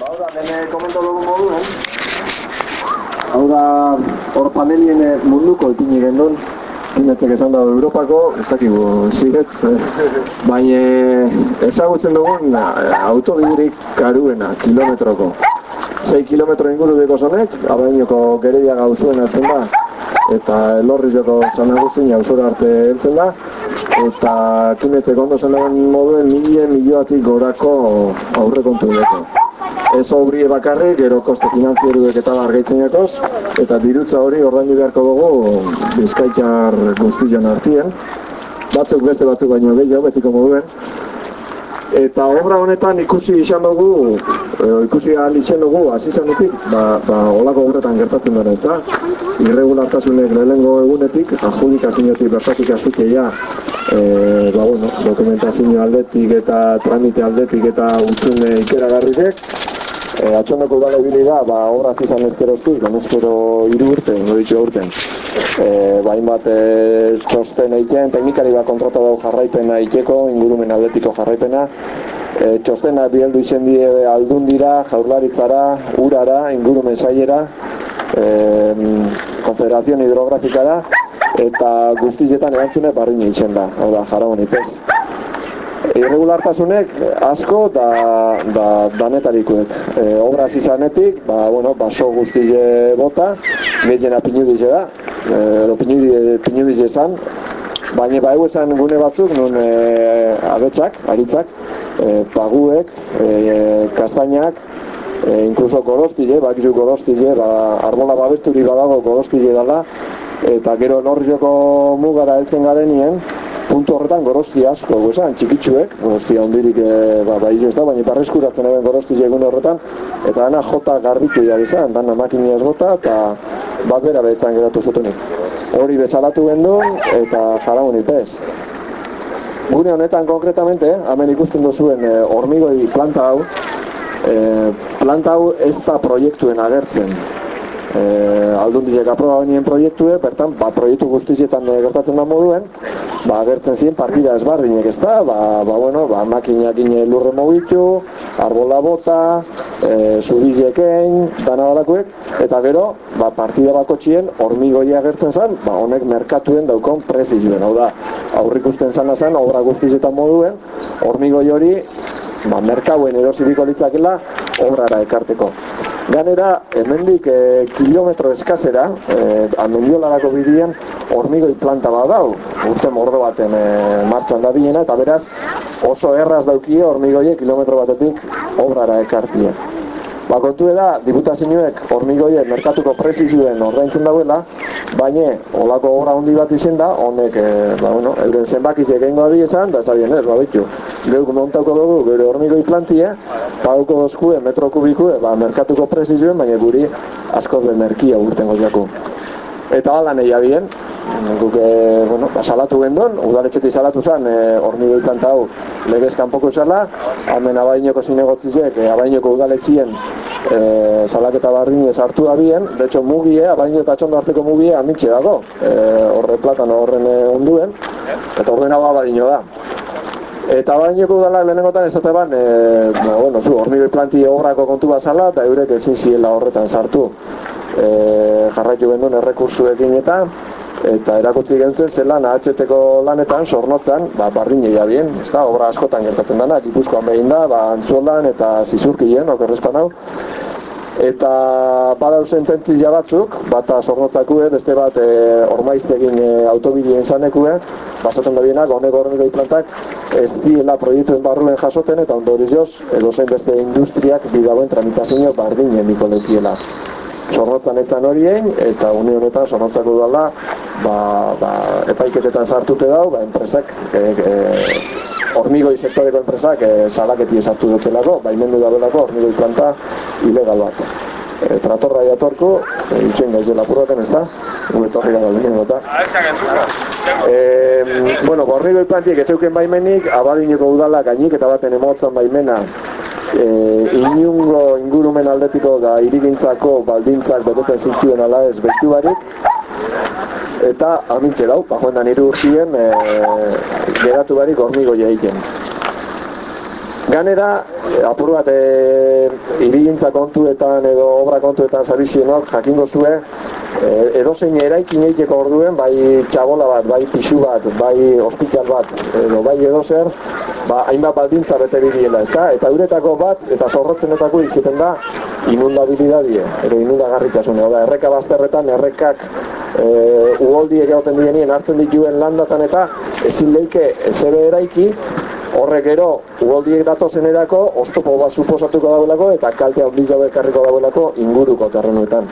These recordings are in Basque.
Hau da, bene komento dugu moduen. Hau da, hor panelien munduko ipini gendun. Inetzek esan da Europako, ez dakigu ziretz, eh? baina ezagutzen dugun autobidurik karuena, kilometroko. 6 kilometro inguru deko zonek, abainoko gereia gauzuen azten da, eta elorri joko San Agustin jauzura arte heltzen da, eta kinetzek ondo zen moduen mila milioatik gorako aurrekontu deko. Ez obrie bakarrik, gero koste finanzieruek eta bargaitzen jakoz, eta dirutza hori ordaindu beharko dugu bizkaitar guztion artien. Batzuk beste batzuk baino gehiago, betiko moduen. Eta obra honetan ikusi izan dugu, e, ikusi ahal izan dugu, hasi zenetik, ba, ba, olako obretan gertatzen dara, ez da? Irregulartasunek lehenengo egunetik, adjudikazioetik bertatik hasikeia, e, ba, bueno, dokumentazio aldetik eta tramite aldetik eta utzune ikeragarrizek, E, atxondoko udala ibili da, ba, obra izan ezkeroztik, ezkero hiru urte, no ditu urten. E, bain bat e, txosten egiten, teknikari bat kontrata dago jarraipena ikeko, ingurumen aldetiko jarraipena. E, txostena bieldu izen die aldun dira, jaurlaritzara, urara, ingurumen sailera, e, konfederazion hidrografikara, eta guztizetan erantzune barriñe izen da, hau da, jara honipez irregulartasunek asko da, da danetarikuek. E, obra izanetik, ba, bueno, baso guztile bota, gehiena pinudize da, e, ero pinudize esan, baina ba esan gune batzuk, nun e, abetsak, aritzak, e, paguek, e, kastainak, e, inkluso gorostile, bakizu gorostile, ba, arbola babesturi badago gorostile dela, eta gero norrioko mugara heltzen garenien, puntu horretan gorosti asko, esan, txikitsuek, gorosti handirik e, ba, ba ez da, baina parreskuratzen eben gorosti egun horretan, eta dana jota garbitu da izan, dana makini ez gota, eta bat bera behitzen geratu zutenik. Hori bezalatu gendun, eta jaragun ipez. Gune honetan konkretamente, hemen ikusten duzuen e, hormigoi planta hau, e, planta hau ez da proiektuen agertzen, eh aldundiek aproba benien proiektue, bertan ba proiektu guztietan e, gertatzen da moduen, ba agertzen ziren partida ezbardinek, ezta? Ba ba bueno, ba makinak ine lurre mugitu, arbola bota, eh subizieken, dana eta gero ba partida bakotxien hormigoia agertzen zen, ba honek merkatuen daukon prezioen, hau da, aurrikusten sana zen obra guztietan moduen, hormigoi hori ba merkauen erosibiko litzakela obrara ekarteko. Ganera, hemendik e, kilometro eskazera, e, amendiolarako bidian, hormigoi planta bat dau, urte mordo baten e, martxan da bilena, eta beraz, oso erraz daukie hormigoie kilometro batetik obrara ekartien. Ba, kontu da, diputazioek hormigoiek merkatuko prezizioen ordaintzen dauela, baina olako obra handi bat izen da, honek, e, ba, bueno, euren zenbakiz egengo adi esan, da zabien ez, ba, bitu. Geuk montauko dugu, gure hormigoi plantie, paguko dozkue, metro kubikue, ba, merkatuko prezizioen, baina guri asko de merkia urten goziako. Eta baldan egia bien, guk e, bueno, ba, salatu gendon, udaletxetik salatu zen e, hormigoi planta hau legez kanpoko zela, hemen abainoko zinegotzizek, e, abainoko udaletxien e, salaketa barrin hartu da bien, de mugie, abaino eta txondo arteko mugie amitxe dago, e, horre platano horren e, unduen, eta horren hau abadino da. Eta baineko udala lehenengotan esate ban, e, no, bueno, zu, hormigoi planti obrako kontu bazala, eta eurek ezin ziela horretan sartu. E, jarraitu gendun errekursuekin eta, eta erakutsi gentzen zelan ahatxeteko lanetan sornotzan, ba, barrin bien, ez da, obra askotan gertatzen dana, gipuzkoan behin da, ba, antzuelan eta zizurkien, okerrezpan hau, eta badau sententila batzuk, bata sornotzakue, beste bat e, ormaiztegin e, autobidien zanekue, basatzen da bienak, honek horren plantak, ez diela proiektuen barruen jasoten, eta ondorioz, edo zen beste industriak bidauen tramitazio bardinen mikolekiela zorrotzan etzan horien, eta une honetan zorrotzako dala, ba, ba, epaiketetan sartute dau, ba, enpresak, e, e, hormigoi sektoreko enpresak e, salaketi esartu dutelako, ba, imendu da belako hormigoi planta ilegal bat. E, tratorra jatorko, e, itxen gaiz dela purraten, ez da? Gure torri gara lehen, eta. E, bueno, hormigoi plantiek ez euken baimenik, abadineko udala gainik eta baten emotzan baimena e, inungo ingurumen aldetiko da irigintzako baldintzak beteten zintuen ala ez behitu barik eta amintze dau, ba joan da niru urtien e, geratu barik hormigo egiten. Ganera, apur bat, e, irigintza kontuetan edo obra kontuetan zabizienok, jakingo zue, e, edozein eraikin egiteko orduen, bai txabola bat, bai pixu bat, bai ospital bat, edo bai edozer, ba, hainbat baldintza bete bidiela, ezta? Eta uretako bat, eta zorrotzenetako iziten da, inundabilidadie, edo inundagarritasune, oda, erreka bazterretan, errekak e, uholdiek egoten dienien hartzen dituen landatan eta ezin leike zebe eraiki, horrek gero ugoldiek datozen erako, oztopo bat suposatuko daudelako eta kaltea handiz dago ekarriko daudelako inguruko terrenuetan.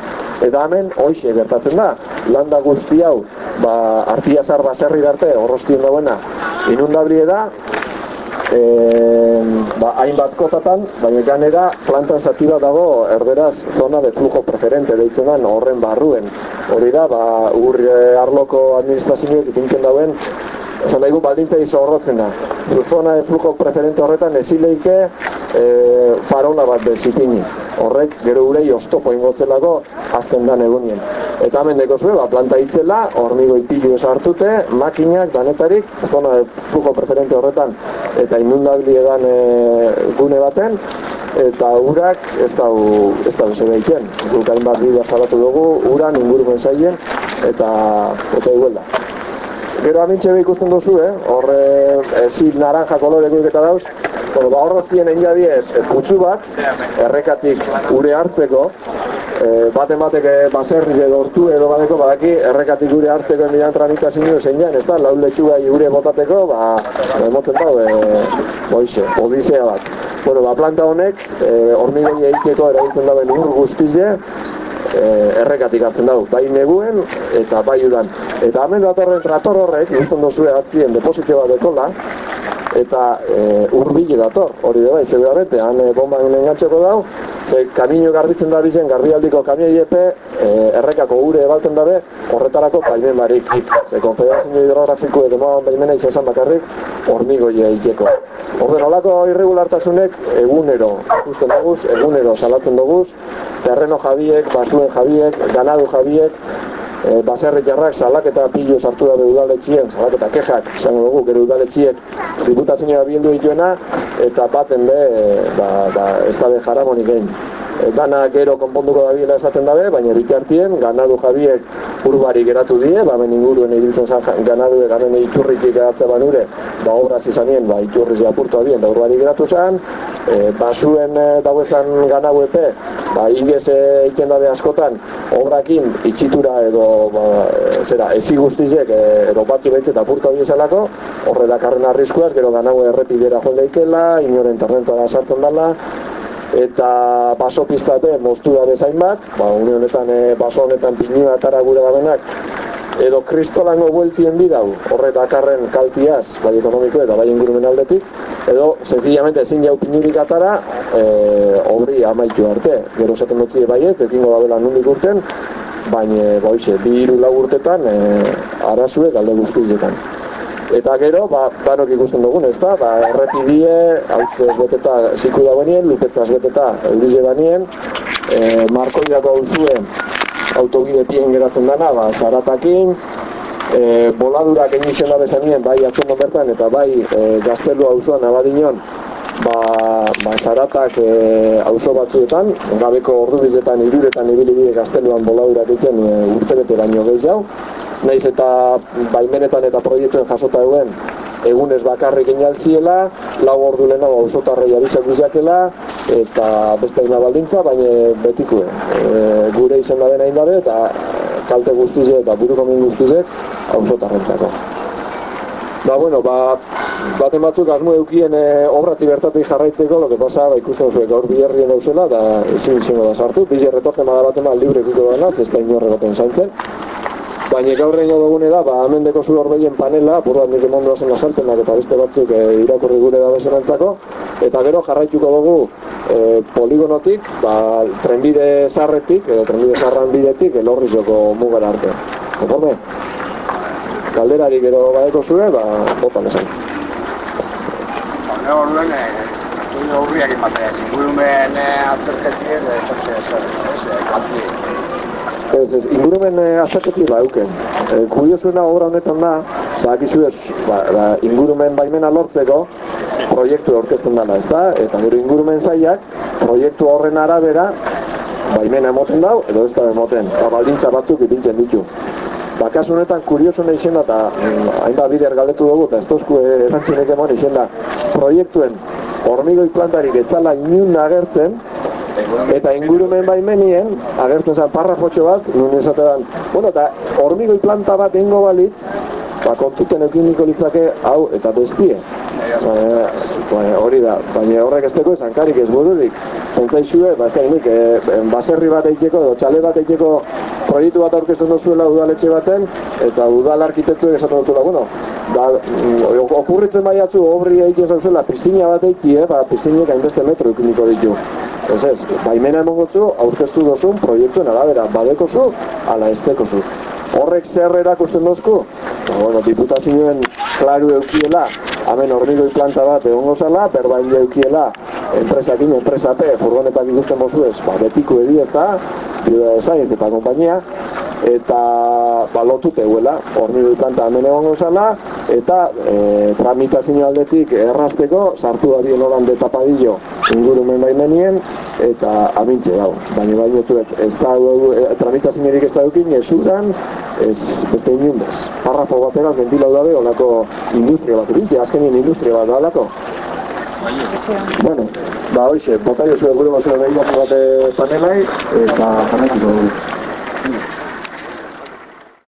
Eta hemen, hoxe gertatzen da, landa guzti hau, ba, artiazar baserri darte, horrostien dauena, inundabrie da, e, ba, hainbat kotatan, baina ganera planta zati dago erderaz zona de flujo preferente deitzen horren barruen. Hori da, ba, ur arloko administrazioek ipintzen dauen Esan daigu baldintza izo da. Zuzona de flujo preferente horretan ezileike e, farola bat bezipini. Horrek gero urei oztopo ingotzelako azten dan egunien. Eta hemen deko zuen, ba, planta itzela, hormigo ipilu esartute, makinak, danetarik, zona de flujo preferente horretan, eta inundabili edan e, gune baten, eta urak ez da ez da bese daiten. Guk hainbat bidea salatu dugu, uran ingurumen zaien, eta eta iguela. Gero amintxe ikusten duzu, eh? Horre, ezin naranja koloreko eta dauz. Bueno, ba horroztien egin jadiez, putzu bat, errekatik ure hartzeko, e, baten batek baserri edo ortu edo badeko badaki errekatik ure hartzeko emidan tramitazin nio zein ez da, lau letxuga ure botateko, ba, emoten dau, e, boize, odisea bat. Bueno, ba, planta honek, e, hormigoi egiteko erabiltzen dauen ur guztize, e, errekatik hartzen dugu, bai neguen eta bai udan. Eta hemen datorren trator horrek, guztien dozue atzien depositio bat dekola, eta e, urbile dator, hori da bai, zebe horrete, han e, bomba engantzeko dau, ze kamino garbitzen da bizen, garbialdiko kamioi epe, e, errekako ure ebalten dabe, horretarako baimen barik. Ze konfederazio hidrografiko edo moan baimena izan bakarrik, hormigoia ikeko. Orden, olako irregulartasunek egunero, ikusten duguz, egunero salatzen duguz, terreno jabiek, basuen jabiek, ganadu jabiek, e, baserri jarrak salaketa pilu sartu da udaletxien, salaketa kexak, izango dugu, gero udaletxiek diputazioa bildu dituena, eta baten be, ba, ba, ez da be jaramonik egin. Dana gero konponduko da bila esaten dabe, baina bitartien ganadu jabiek urbari geratu die, ba ben inguruen ibiltzen zan ganadu garen iturritik geratze banure, ba obraz izanien, ba iturriz apurtu abien, da urbari geratu zan, e, basuen e, dauezan ganau epe, ba ingez eiken dabe askotan, obrakin itxitura edo, ba, zera, ezi guztizek, e, edo batzu behitzet apurtu abien zelako, horre dakarren arriskuaz, gero ganau errepidera joan daikela, inoren terrentoara sartzen dela, eta baso pista be moztu bat, ba, une honetan e, baso honetan pinua atara gure da edo kristolango bueltien bidau, horre dakarren kaltiaz, bai ekonomiko eta bai ingurumen aldetik, edo, sencillamente, ezin jau pinurik atara, e, obri amaitu arte, gero zaten dutzi baiet, ekingo da bela nundik urten, baina, boize, bi iru urtetan, e, arazue galde guztietan. Eta gero, ba, danok ikusten dugun, ez da, ba, errepidie, hau beteta ziku da benien, lupetzaz beteta eurize banien, e, markoidako hau zuen autobidetien geratzen dana, ba, zaratakin, e, boladurak egin izan da bezanien, bai atxondo bertan, eta bai e, gaztelu hau zuen abadinon, ba, ba, zaratak e, auzo batzuetan, gabeko ordu bizetan, iruretan, ibili gazteluan boladurak egiten e, urte bete baino gehiago, naiz eta baimenetan eta proiektuen jasota duen egunez bakarrik inaltziela, lau ordu lehenago ausotarrei abizak bizakela, eta beste aina baldintza, baina betiko e, gure izan da dena dabe, eta kalte guztize eta buruko min guztize ausotarrentzako. Ba, bueno, ba, baten batzuk asmo eukien e, obrati bertatik jarraitzeko, lo que pasa, ba, ikusten zuek gaur biherrien dauzela, da ezin izango da sartu, bizi retorte bada baten libre ikuko dena, ez da inorre goten zaintzen. Baina gaur egin dugune da, ba, hemen deko zu horbeien panela, buruan nik emondu zen asaltenak eta beste batzuk e, irakurri gure da bezenantzako, eta gero jarraituko dugu e, poligonotik, ba, trenbide zarretik, edo trenbide zarran bidetik, elorri joko mugara arte. Konforme? Galderari gero badeko zure, ba, botan esan. Ba, orduen, e, zartu dugu horriak imatea, zingurumen e, azerketik, e, etortze, zer, ez, Ez, ingurumen e, azterketik ba, euken. E, Kuriosuena obra honetan da, ba, gizu ez, ba, ba, ingurumen baimena lortzeko, proiektu aurkezten dela, ez da? Eta gero ingurumen zaiak, proiektu horren arabera, baimena emoten dau, edo ez da emoten, eta baldintza batzuk ipintzen ditu. Ba, kasu honetan, kurioso nahi izan da, eta mm, hainbat bider galdetu dugu, eta ez tozku erantzunek emon izan da, proiektuen hormigoi plantarik etzala inun agertzen, eta ingurumen baimenien, agertzen zen parrafotxo bat, nun esatean, bueno, eta hormigoi planta bat ingo balitz, ba, kontuten eukiniko litzake hau eta bestie. Ba, hori da, baina horrek ez teko esan karik ez bururik. Pentsaizue, ba, ez da nik, e, baserri bat eiteko, edo txale bat eiteko proiektu bat aurkezten duzuela udaletxe baten, eta udal arkitektu esaten dutela, bueno, da, mm, okurritzen baiatzu, obri egiten zauzela, piztina bat eiki, eh, ba, piztinek hainbeste metro eukiniko ditu. Ez ez, baimena emongotu, aurkeztu duzun proiektuen arabera, badekozu, ala ez zu. Horrek zer erakusten dozku? Ba, bueno, diputazioen klaru eukiela, hemen hormigoi planta bat egon gozala, berbain eukiela, enpresakin, enpresape, furgonetak ikusten mozu ez, ba, betiko edi ez da, bioda esain eta kompainia, eta balotute huela, hormigoi planta hemen egon gozala, eta e, tramitazio aldetik errasteko, sartu da bien oran detapadillo ingurumen baimenien, eta amintxe dago. Baina baina zuet, ez da e, tramitazio ez da dukin, ez uran, ez beste inundez. Parrafo bateraz ventilau dabe, olako industria bat, binti, azkenien industria bat, olako. Bueno, ba, hoxe, botaio zuen gure basura behin bat panelai, eta panetiko dugu.